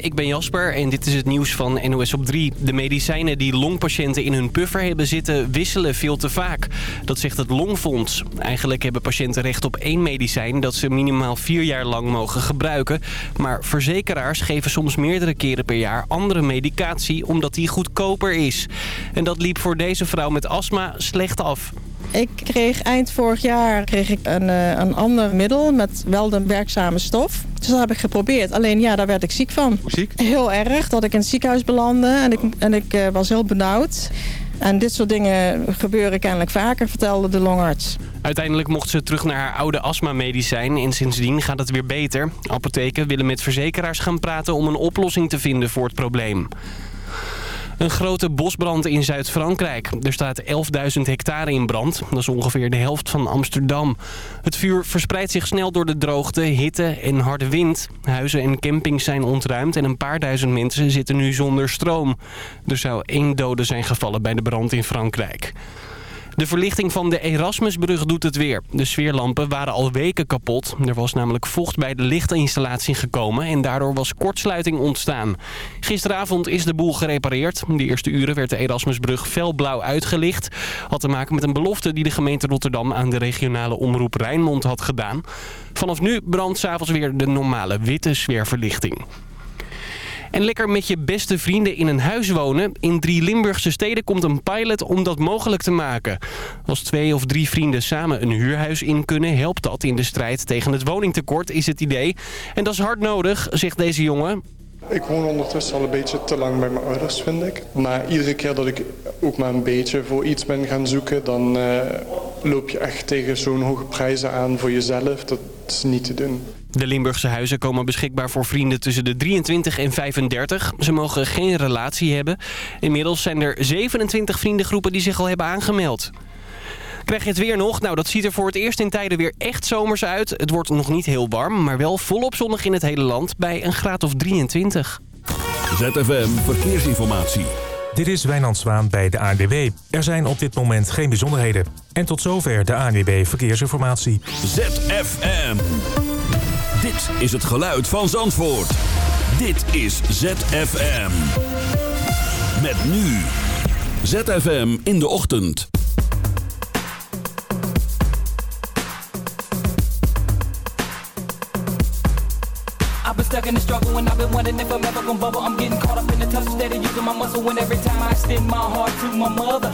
ik ben Jasper en dit is het nieuws van NOS op 3. De medicijnen die longpatiënten in hun puffer hebben zitten wisselen veel te vaak. Dat zegt het Longfonds. Eigenlijk hebben patiënten recht op één medicijn dat ze minimaal vier jaar lang mogen gebruiken. Maar verzekeraars geven soms meerdere keren per jaar andere medicatie omdat die goedkoper is. En dat liep voor deze vrouw met astma slecht af. Ik kreeg eind vorig jaar kreeg ik een, eh, een ander middel met wel de werkzame stof. Dus dat heb ik geprobeerd. Alleen ja, daar werd ik ziek van. Ziek? Heel erg, dat ik in het ziekenhuis belandde en ik, en ik eh, was heel benauwd. En dit soort dingen gebeuren kennelijk vaker, vertelde de longarts. Uiteindelijk mocht ze terug naar haar oude astmamedicijn en sindsdien gaat het weer beter. Apotheken willen met verzekeraars gaan praten om een oplossing te vinden voor het probleem. Een grote bosbrand in Zuid-Frankrijk. Er staat 11.000 hectare in brand. Dat is ongeveer de helft van Amsterdam. Het vuur verspreidt zich snel door de droogte, hitte en harde wind. Huizen en campings zijn ontruimd en een paar duizend mensen zitten nu zonder stroom. Er zou één dode zijn gevallen bij de brand in Frankrijk. De verlichting van de Erasmusbrug doet het weer. De sfeerlampen waren al weken kapot. Er was namelijk vocht bij de lichtinstallatie gekomen en daardoor was kortsluiting ontstaan. Gisteravond is de boel gerepareerd. De eerste uren werd de Erasmusbrug felblauw uitgelicht. Had te maken met een belofte die de gemeente Rotterdam aan de regionale omroep Rijnmond had gedaan. Vanaf nu brandt s'avonds weer de normale witte sfeerverlichting. En lekker met je beste vrienden in een huis wonen. In drie Limburgse steden komt een pilot om dat mogelijk te maken. Als twee of drie vrienden samen een huurhuis in kunnen... helpt dat in de strijd tegen het woningtekort, is het idee. En dat is hard nodig, zegt deze jongen. Ik woon ondertussen al een beetje te lang bij mijn ouders, vind ik. Maar iedere keer dat ik ook maar een beetje voor iets ben gaan zoeken... dan uh, loop je echt tegen zo'n hoge prijzen aan voor jezelf. Dat is niet te doen. De Limburgse huizen komen beschikbaar voor vrienden tussen de 23 en 35. Ze mogen geen relatie hebben. Inmiddels zijn er 27 vriendengroepen die zich al hebben aangemeld. Krijg je het weer nog? Nou, dat ziet er voor het eerst in tijden weer echt zomers uit. Het wordt nog niet heel warm, maar wel volop zonnig in het hele land bij een graad of 23. ZFM Verkeersinformatie. Dit is Wijnand Zwaan bij de ANWB. Er zijn op dit moment geen bijzonderheden. En tot zover de ANWB Verkeersinformatie. ZFM. Dit is het geluid van Zandvoort. Dit is ZFM. Met nu. ZFM in de ochtend. In struggle and I've been in the tough using my every time I my to my mother.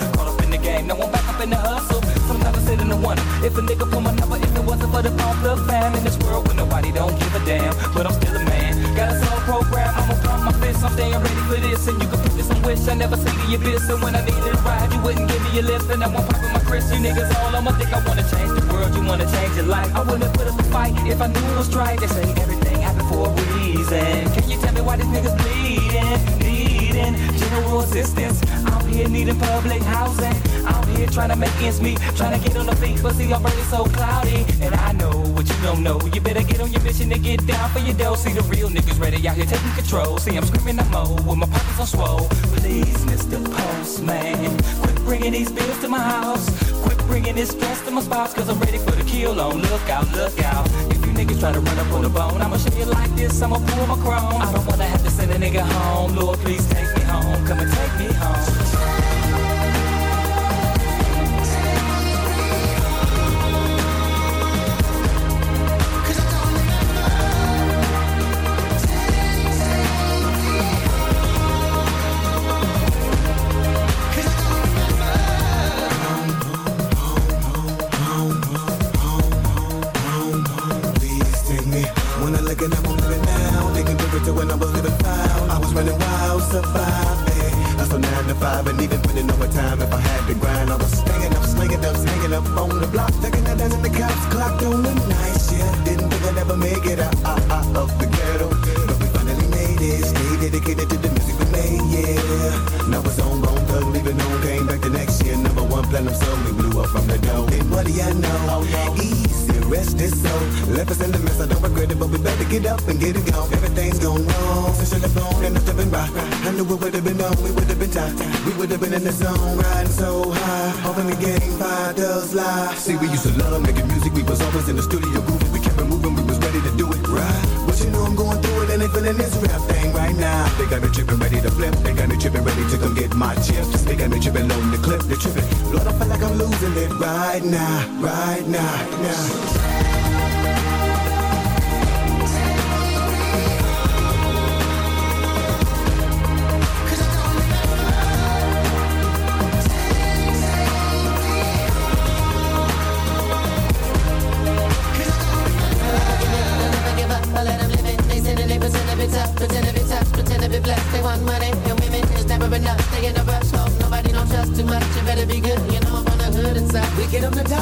In. I sit in the wonder if a nigga pull my number if it wasn't for the pump the fam in this world where nobody don't give a damn. But I'm still a man, got a soul program. I'ma pump my fist, I'm staying ready for this. And you can put this on wish I never see the abyss. And when I needed a ride, you wouldn't give me a lift. And now I'm popping my Chris. You niggas all on my dick. I wanna change the world, you wanna change your life. I wouldn't put up a fight if I knew it was right. They say everything happened for a reason. Can you tell me why these niggas bleeding? General assistance. I'm here needing public housing. I'm here trying to make ends meet, trying to get on the feet, but see, I'm so cloudy. And I know what you don't know. You better get on your mission and get down for your dough. See the real niggas ready out here taking control. See, I'm screaming I'm mo with my pockets on swole. Please, Mr. Postman, quit bringing these bills to my house. Quit bringing this stress to my spouse, cause I'm ready for the kill on. Look out, look out. If you niggas try to run up on the bone, I'ma show you like this, I'ma pull my chrome. I don't wanna have to send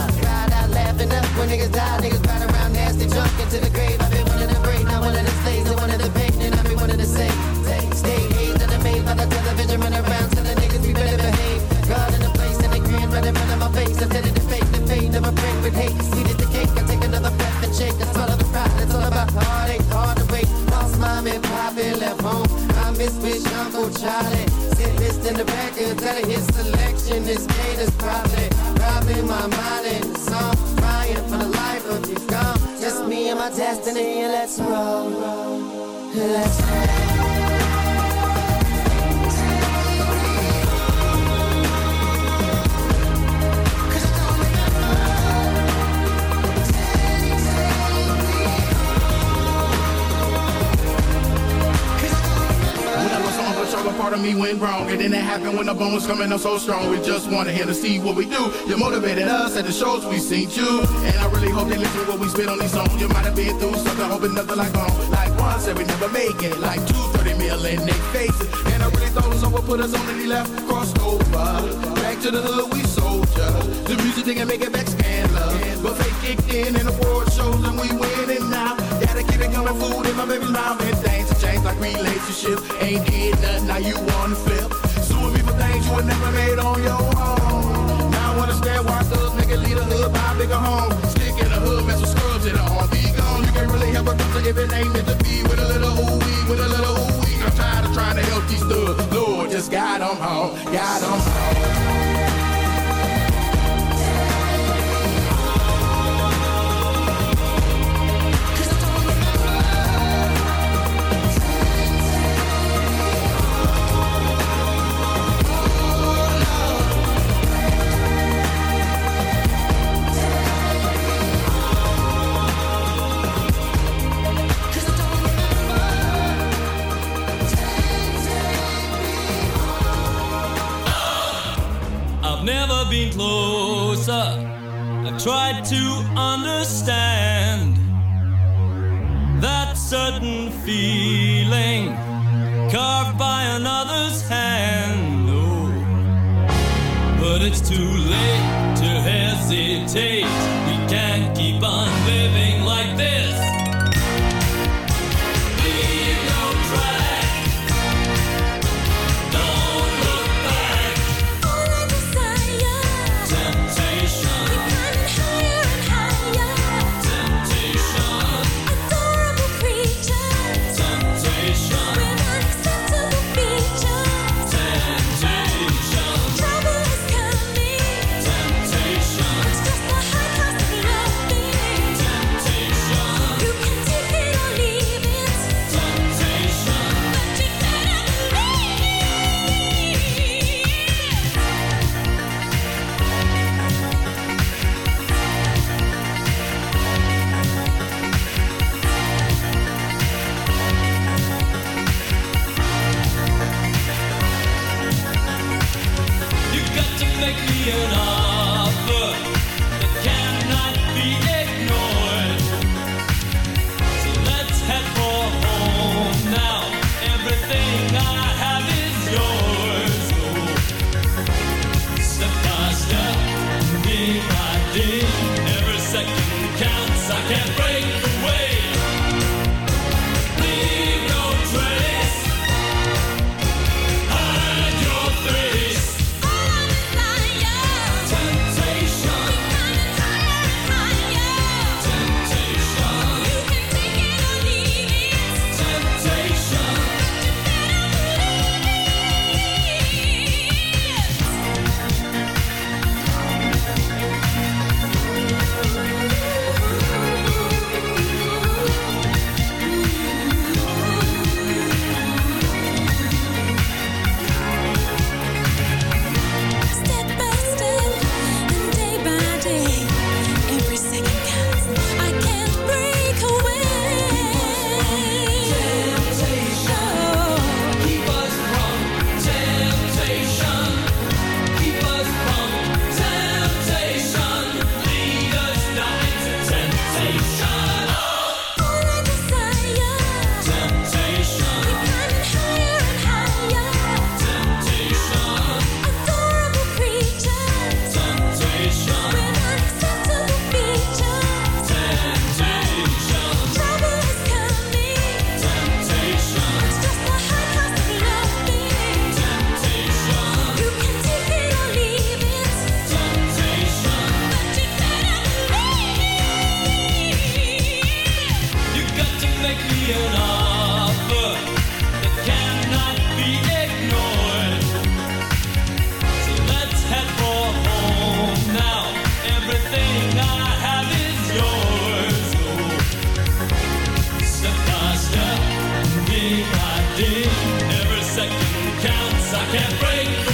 top. Ride out laughing up when niggas die. Niggas ride around nasty drunk into the grave. I've been one of the brave, not one of the slaves. And one of the pain, and I'll be one of the same. Stay hazed and amazed by the television. Run around telling niggas we better behave. God in the place and they grin right in front of my face. I said it to fake the of a break with hate. Eat it the cake. I take another breath and shake. All of the pride. It's all about heartache, hard to wait. Lost mom and poppy left home. I miss Wish Uncle Charlie. Sit list in the back and tell his selection is haters probably robbing my mind in the song. Crying for the life of you gone. Just me and my destiny let's roll. Let's roll. Was sure, a part of me went wrong. And then it happened when the bone was coming up so strong. We just wanted him to see what we do. You motivated us at the shows we seen you. And I really hope they listen to what we spit on these songs. You might have been through something, hoping nothing like home. Like one said we never make it. Like two, 30 mil in they faces. And I really thought someone put us on and he left, crossed over. Back to the hood, we soldier. The music didn't make it back. But fake kicked in and award shows and we winning now. Gotta keep it coming, food in my baby's mouth. And things have changed like relationships. Ain't did nothing, now you wanna flip. Suing me for things you would never made on your own. Now I understand why thugs make it lead a hood, buy a bigger home. Stick in the hood, mess with scrubs in the arm. Be gone, you can't really help a doctor if it ain't meant to be. With a little ooh wee, with a little ooh wee. I'm tired of trying to help these thugs. Lord, just got them home, got them home. Every second counts. I can't break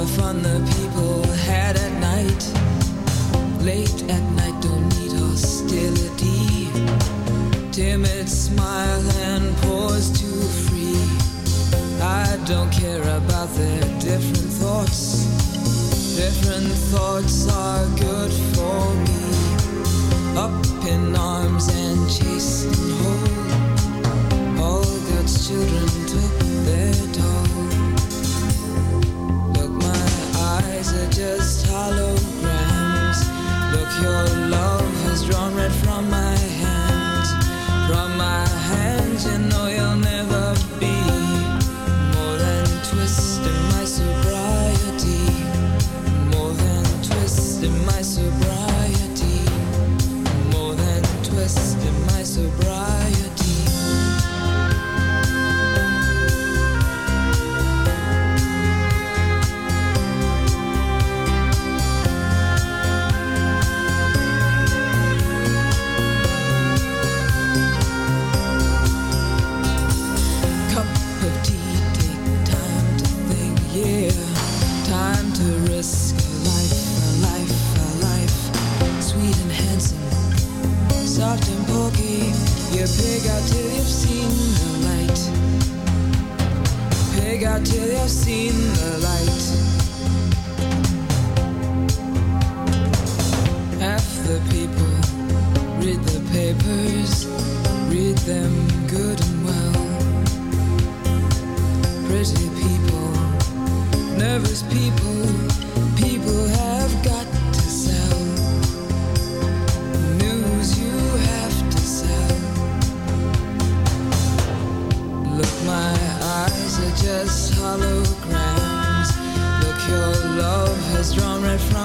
the fun the people had at night. Late at night, don't need hostility. Timid smile and pause to free. I don't care about their different thoughts. Different thoughts are good. seen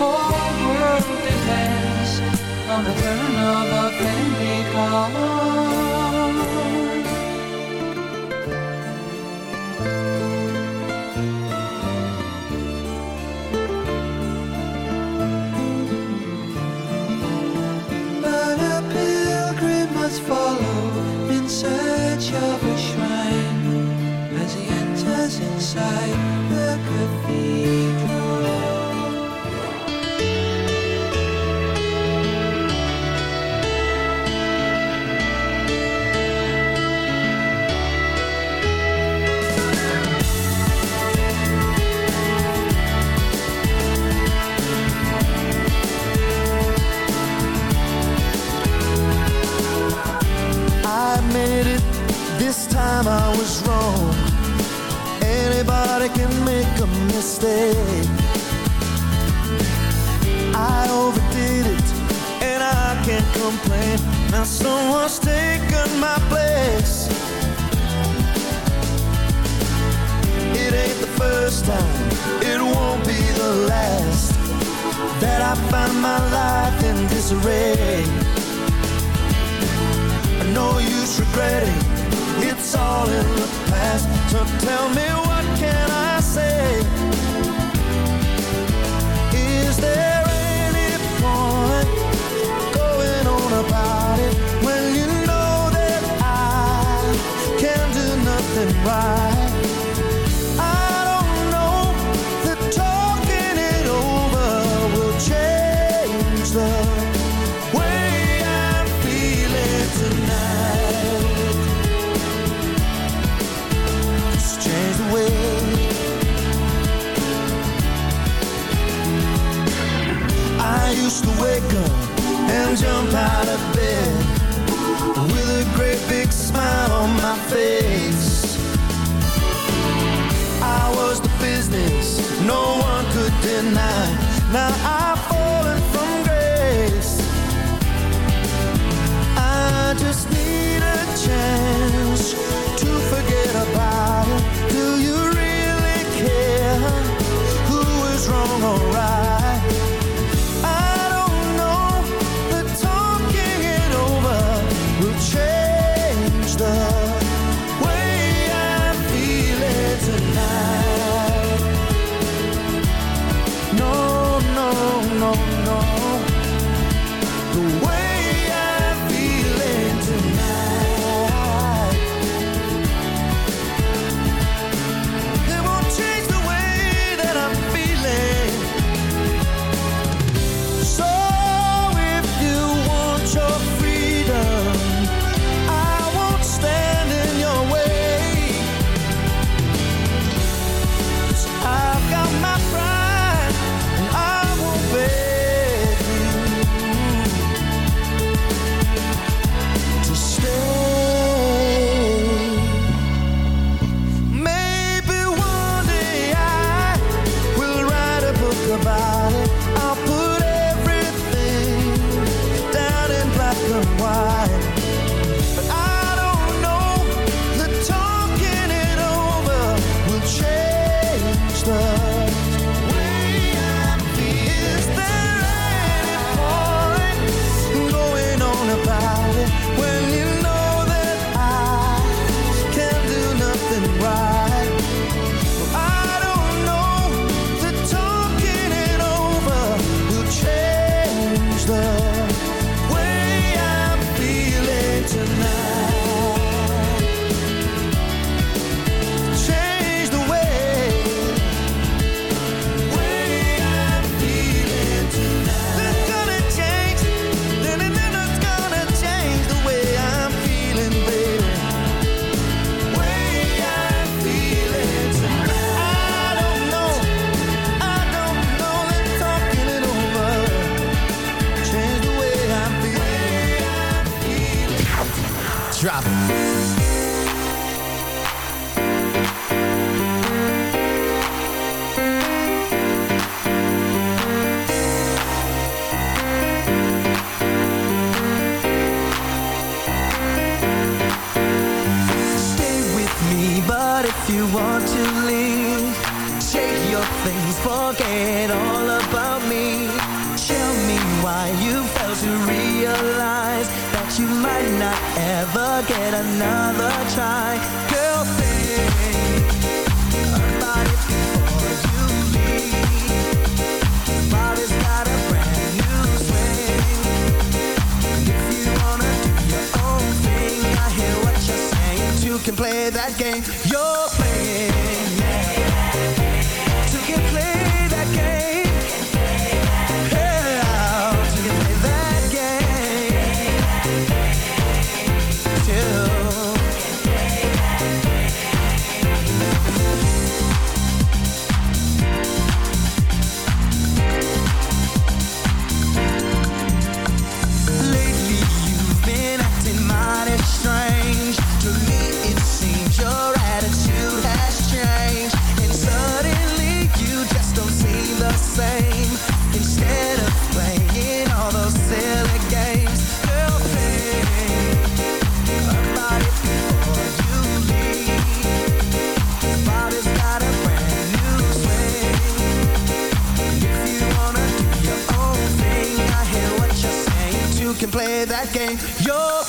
whole world depends on the turn of a penny But a pilgrim must follow in search of a shrine as he enters inside. game. You're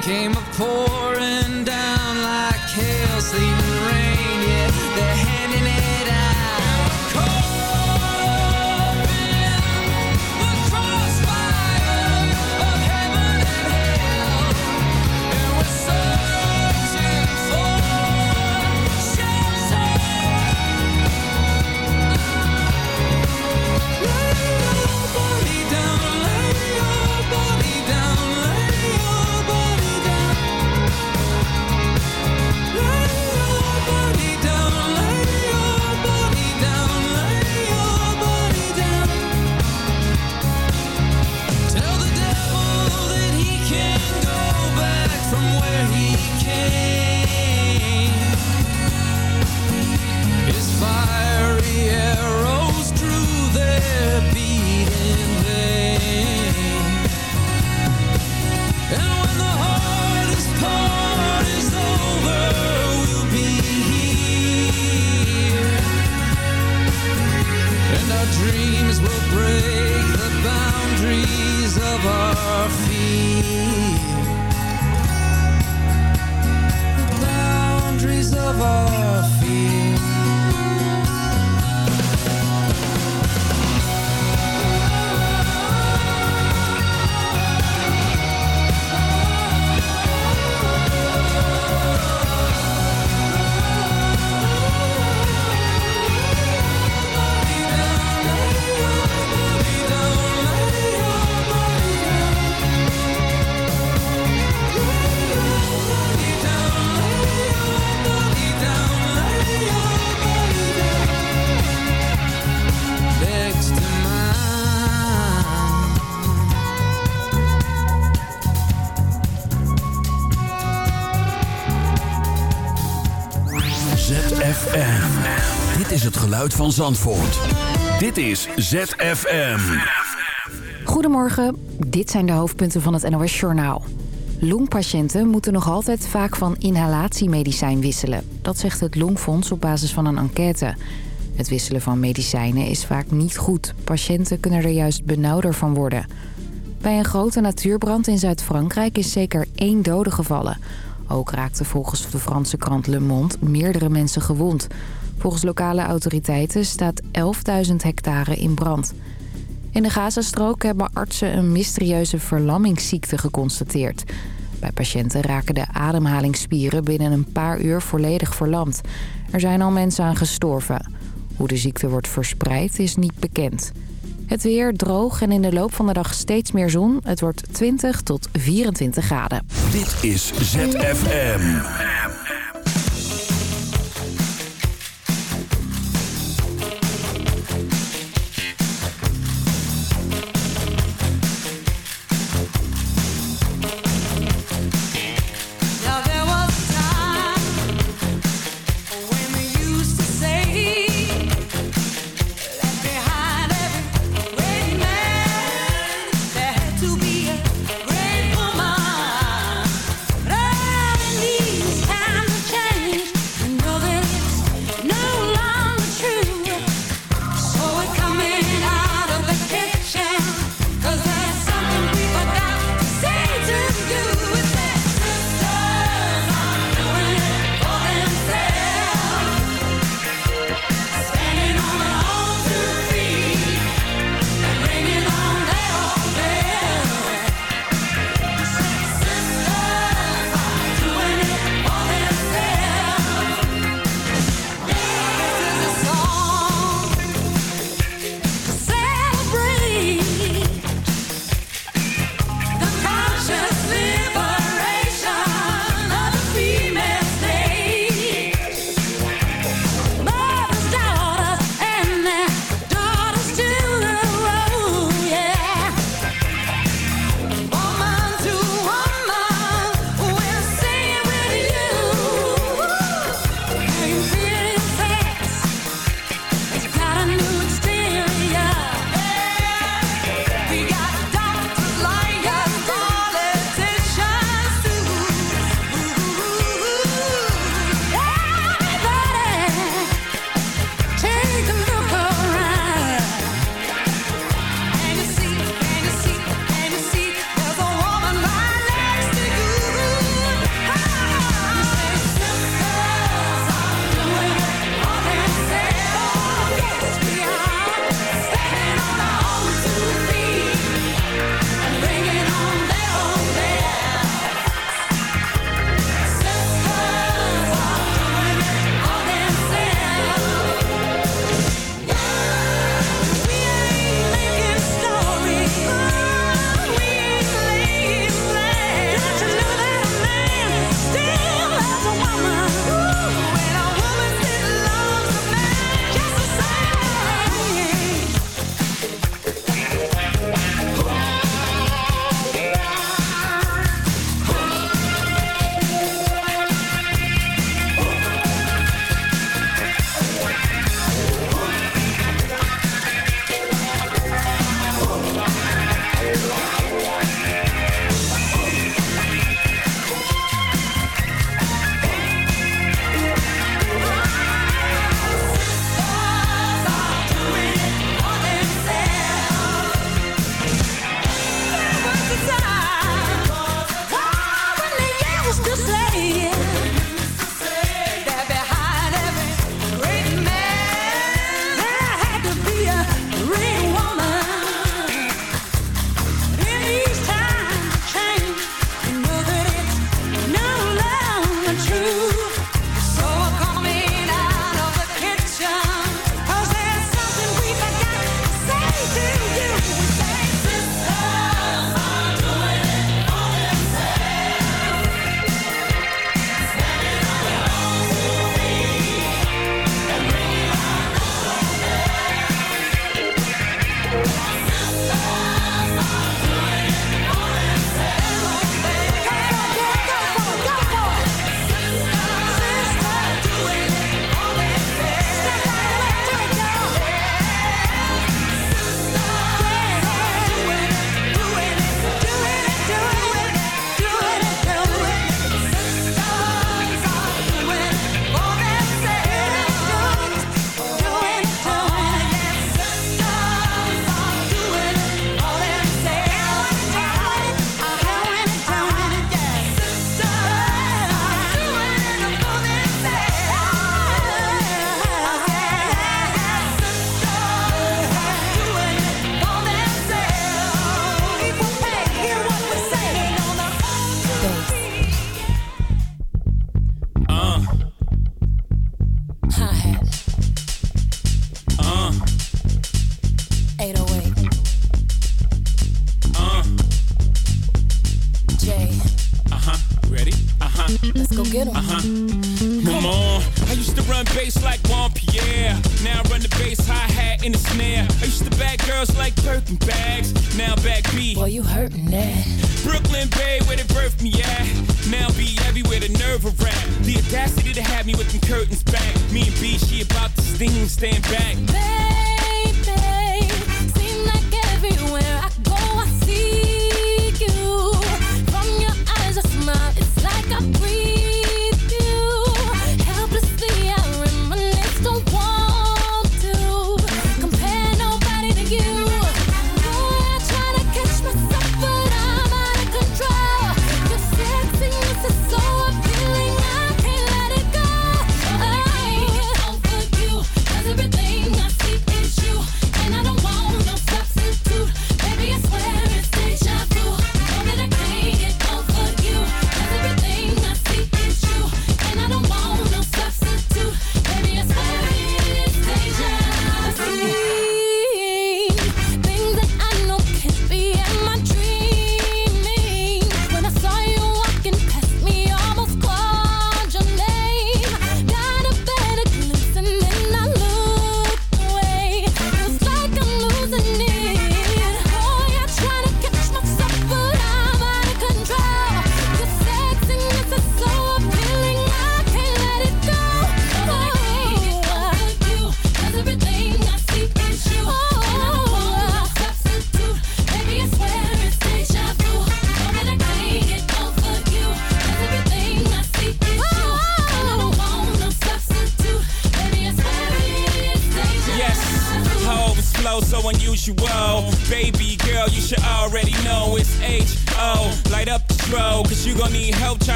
rain came a pouring down like hail, sleet, and rain. Yeah, Dit is het geluid van Zandvoort. Dit is ZFM. Goedemorgen, dit zijn de hoofdpunten van het NOS-journaal. Longpatiënten moeten nog altijd vaak van inhalatiemedicijn wisselen. Dat zegt het Longfonds op basis van een enquête. Het wisselen van medicijnen is vaak niet goed. Patiënten kunnen er juist benauwder van worden. Bij een grote natuurbrand in Zuid-Frankrijk is zeker één dode gevallen. Ook raakten volgens de Franse krant Le Monde meerdere mensen gewond. Volgens lokale autoriteiten staat 11.000 hectare in brand. In de Gazastrook hebben artsen een mysterieuze verlammingsziekte geconstateerd. Bij patiënten raken de ademhalingsspieren binnen een paar uur volledig verlamd. Er zijn al mensen aan gestorven. Hoe de ziekte wordt verspreid is niet bekend. Het weer droog en in de loop van de dag steeds meer zon. Het wordt 20 tot 24 graden. Dit is ZFM.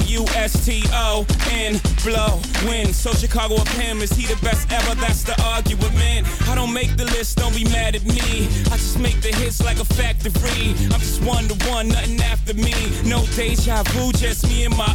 U S T O in blow, win. So Chicago up him, is he the best ever? That's the argument. I don't make the list, don't be mad at me. I just make the hits like a factory. I'm just one to one, nothing after me. No deja vu, just me and my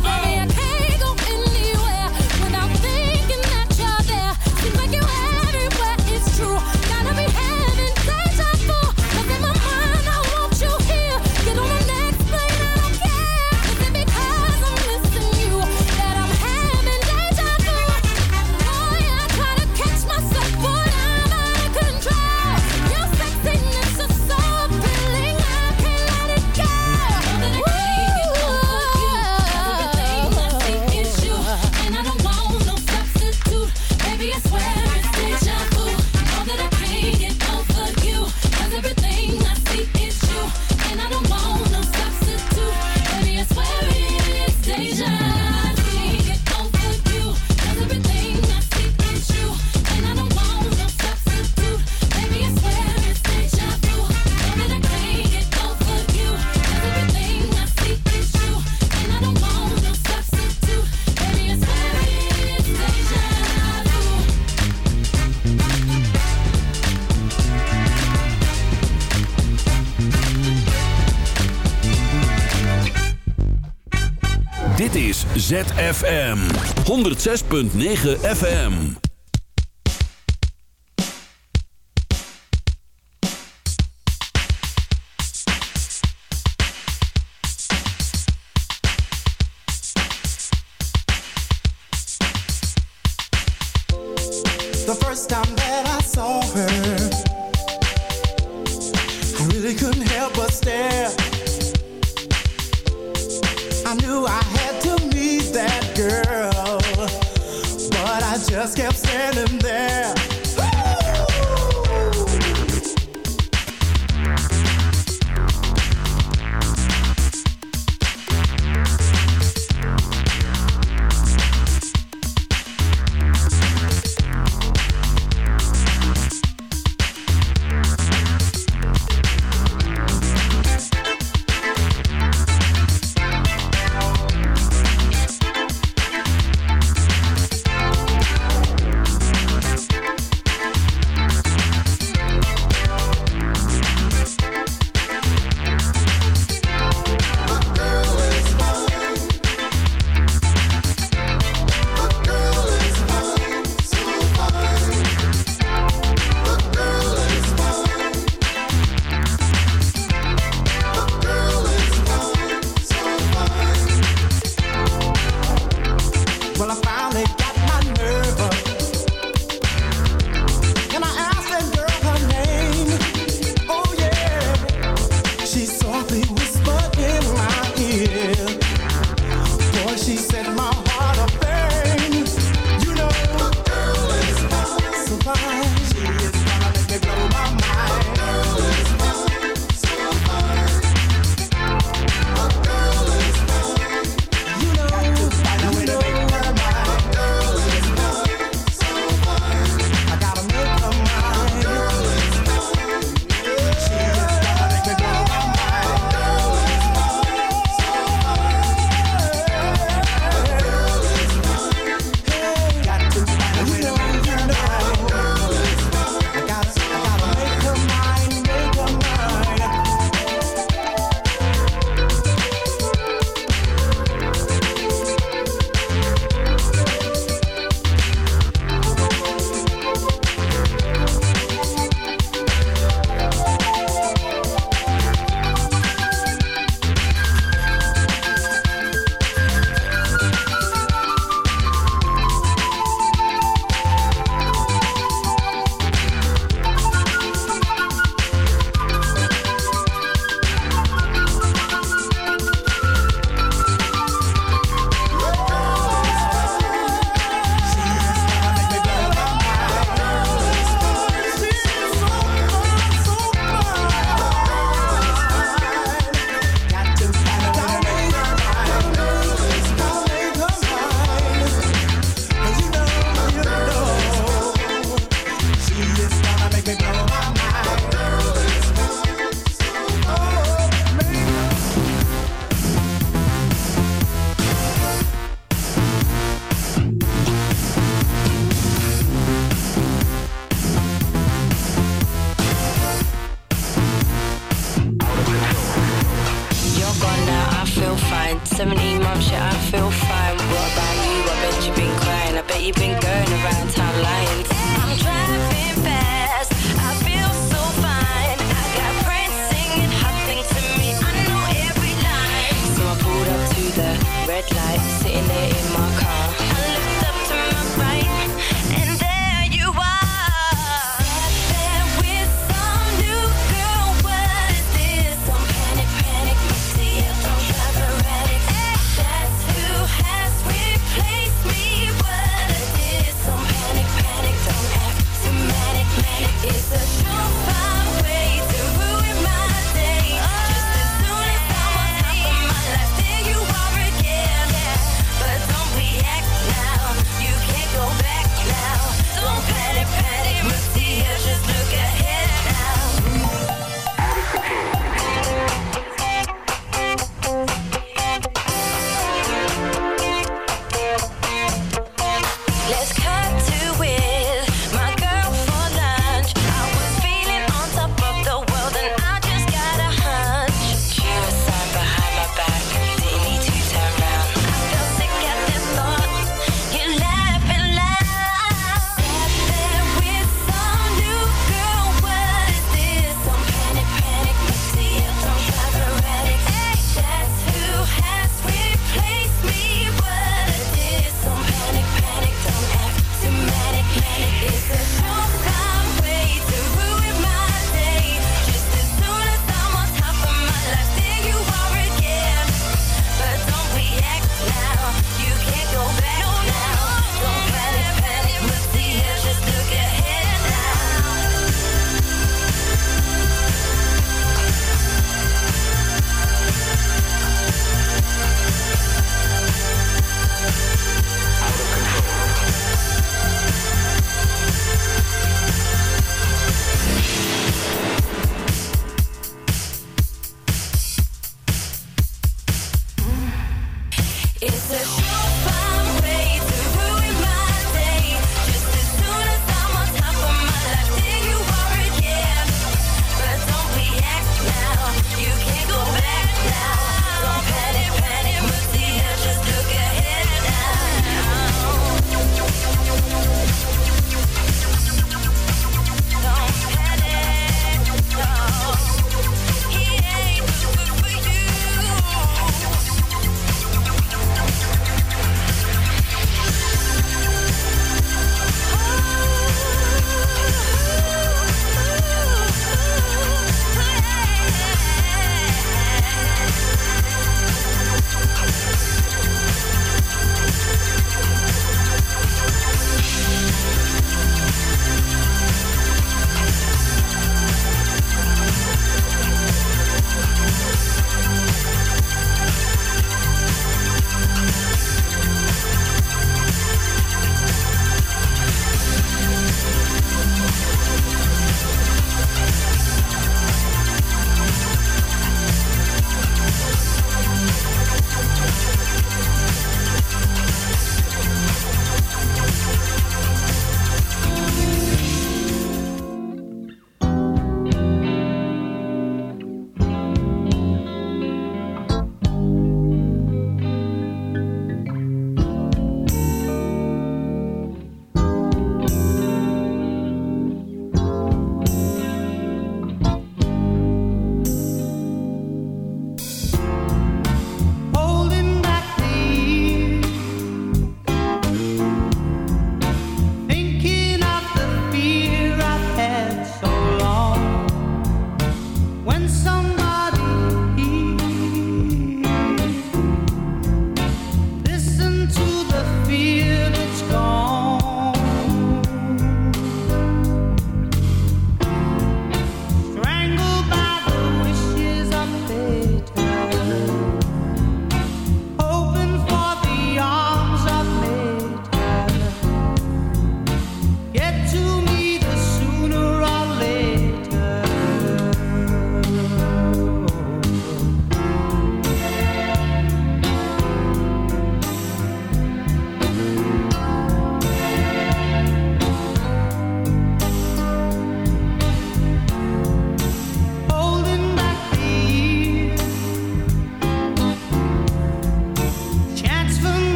ZFM. 106.9 FM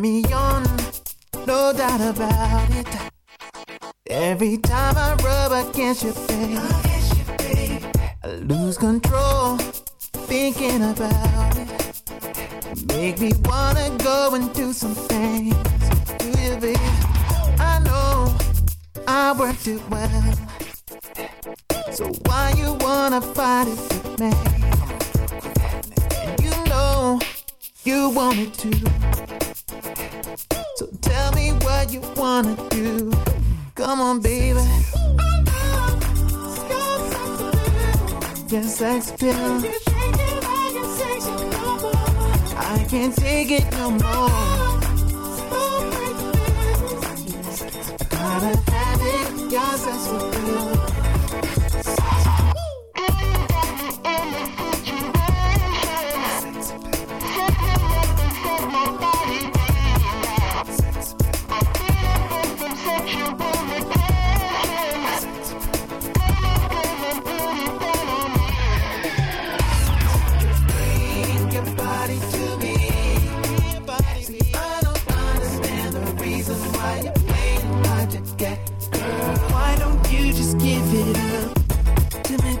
me on, no doubt about it. Every time I rub against your face, I lose control, thinking about it. Make me wanna go and do some things. Do you, babe? I know I worked it well. So why you wanna fight it with me? You know you want it too. You wanna do. Come on, baby. Your sex appeal. I can't take it no more. I gotta have it. Your sex appeal.